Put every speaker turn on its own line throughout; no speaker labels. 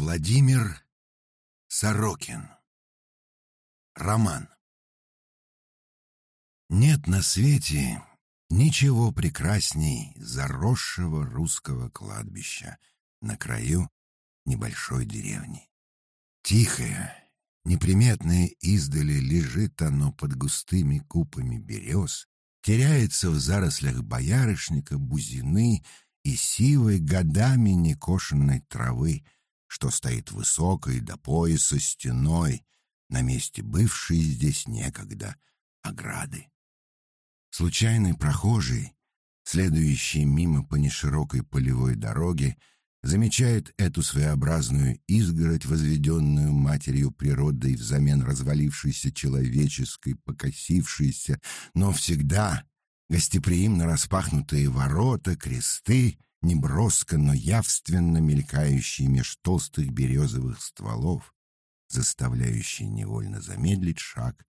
Владимир Сорокин Роман Нет на свете ничего прекрасней заросшего русского кладбища на краю небольшой деревни. Тихое, неприметное издали лежит оно под густыми купами берез, теряется в зарослях боярышника, бузины и сивой годами некошенной травы, что стоит высокой до пояса стеной на месте бывшей здесь некогда ограды. Случайный прохожий, следующий мимо по неширокой полевой дороге, замечает эту своеобразную изгородь, возведенную матерью природой взамен развалившейся человеческой, покосившейся, но всегда гостеприимно распахнутые ворота, кресты, неброско, но явственно мелькающие меж толстых березовых стволов, заставляющие невольно замедлить шаг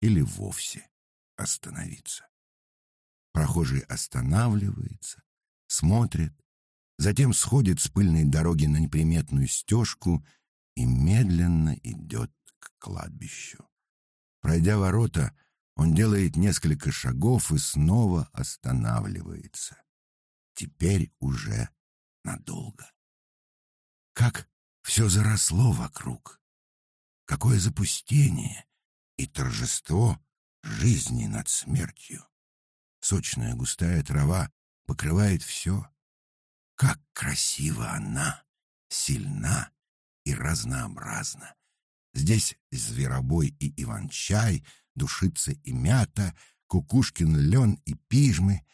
или вовсе остановиться. Прохожий останавливается, смотрит, затем сходит с пыльной дороги на неприметную стежку и медленно идет к кладбищу. Пройдя ворота, он делает несколько шагов и снова останавливается. Теперь уже надолго. Как все заросло вокруг. Какое запустение и торжество жизни над смертью. Сочная густая трава покрывает все. Как красиво она, сильна и разнообразна. Здесь зверобой и иван-чай, душица и мята, кукушкин лен и пижмы.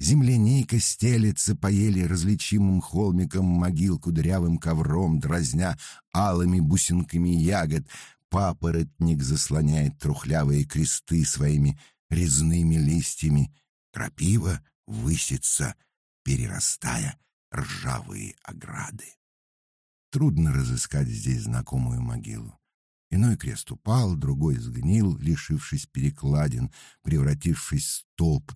Земляника стелется по еле различимым холмикам могил кудрявым ковром, дразня алыми бусинками ягод. Папоротник заслоняет трухлявые кресты своими резными листьями. Крапива высится, перерастая ржавые ограды. Трудно разыскать здесь знакомую могилу. Иной крест упал, другой сгнил, лишившись перекладин, превратившись в столб,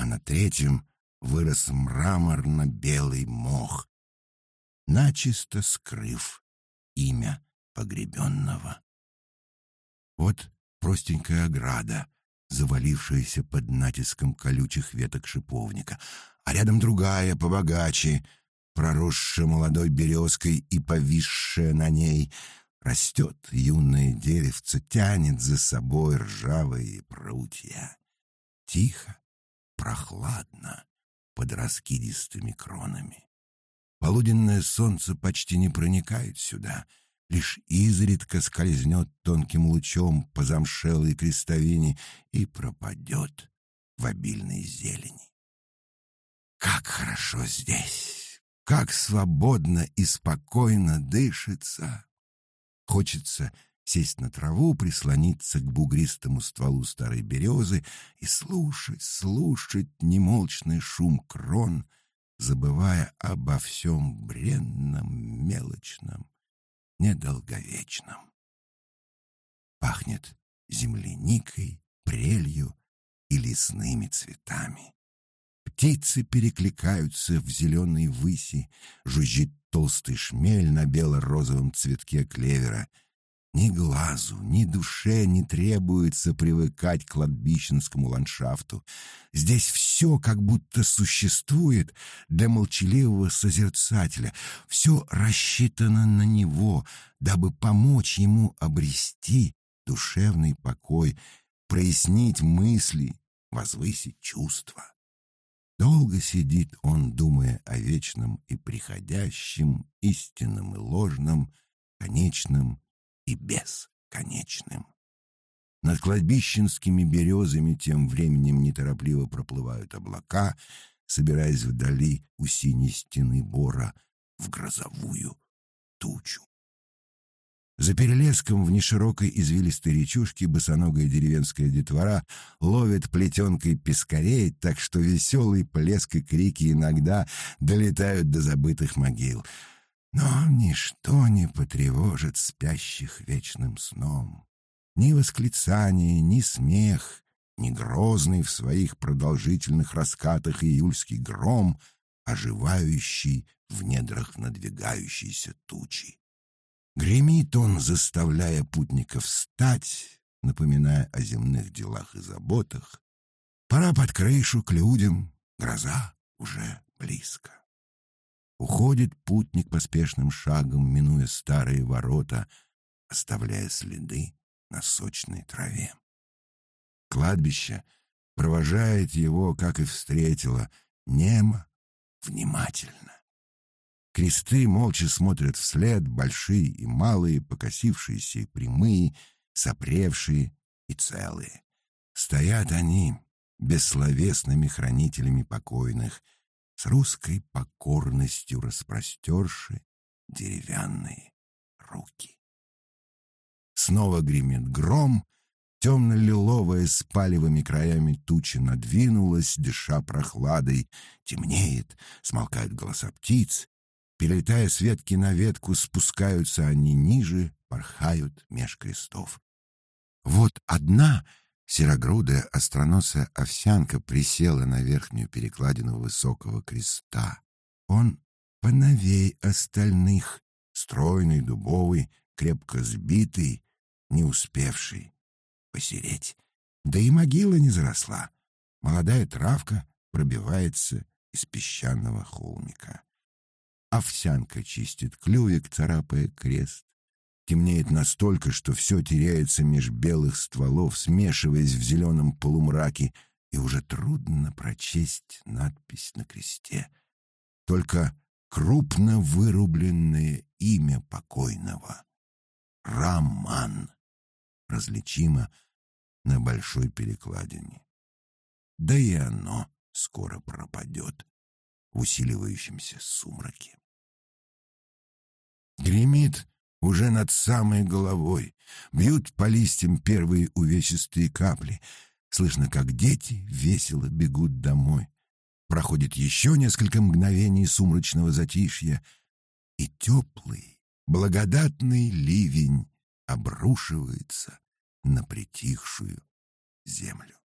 а на третьем вырос мраморно-белый мох, начисто скрыв имя погребенного. Вот простенькая ограда, завалившаяся под натиском колючих веток шиповника, а рядом другая, побогаче, проросшая молодой березкой и повисшая на ней. Растет юное деревце, тянет за собой ржавые прутья. Тихо, прохладно, под раскидистыми кронами. Полуденное солнце почти не проникает сюда, лишь изредка скользнет тонким лучом по замшелой крестовине и пропадет в обильной зелени. Как хорошо здесь! Как свободно и спокойно дышится! Хочется сесть на траву, прислониться к бугристому стволу старой березы и слушать, слушать немолчный шум крон, забывая обо всем бренном, мелочном, недолговечном. Пахнет земляникой, прелью и лесными цветами. Птицы перекликаются в зеленой выси, жужжит толстый шмель на бело-розовом цветке клевера. Ни глазу, ни душе не требуется привыкать к кладбищенскому ландшафту. Здесь все как будто существует для молчаливого созерцателя. Все рассчитано на него, дабы помочь ему обрести душевный покой, прояснить мысли, возвысить чувства. Долго сидит он, думая о вечном и приходящем, истинном и ложном, конечном и бесконечным. Над кладбищенскими березами тем временем неторопливо проплывают облака, собираясь вдали у синей стены бора в грозовую тучу. За перелеском в неширокой извилистой речушке босоногая деревенская детвора ловит плетенкой пескарей, так что веселый плеск и крики иногда долетают до забытых могил. Но ничто не потревожит спящих вечным сном. Ни восклицание, ни смех, ни грозный в своих продолжительных раскатах июльский гром, оживающий в недрах надвигающейся тучи. Гремит он, заставляя путников встать, напоминая о земных делах и заботах. Пора под крышу к людям, гроза уже близко. Уходит путник поспешным шагом, минуя старые ворота, оставляя следы на сочной траве. Кладбище провожает его, как и встретило, немо, внимательно. Кресты молча смотрят вслед, большие и малые, покосившиеся и прямые, сопревшие и целые. Стоят они бессловесными хранителями покойных, с русской покорностью распростерши деревянные руки. Снова гремит гром, темно-лиловая с палевыми краями туча надвинулась, дыша прохладой, темнеет, смолкают голоса птиц, Перелетая с ветки на ветку, спускаются они ниже, порхают меж крестов. Вот одна серогрудая остроносая овсянка присела на верхнюю перекладину высокого креста. Он поновей остальных, стройный, дубовый, крепко сбитый, не успевший посереть. Да и могила не заросла. Молодая травка пробивается из песчаного холмика. Овсянка чистит клювик, царапая крест. Темнеет настолько, что все теряется меж белых стволов, смешиваясь в зеленом полумраке, и уже трудно прочесть надпись на кресте. Только крупно вырубленное имя покойного — Раман — различимо на большой перекладине. Да и оно скоро пропадет в усиливающемся сумраке. Гремит уже над самой головой. Бьют по листьям первые увесистые капли. Слышно, как дети весело бегут домой. Проходит еще несколько мгновений сумрачного затишья, и теплый, благодатный ливень обрушивается на притихшую землю.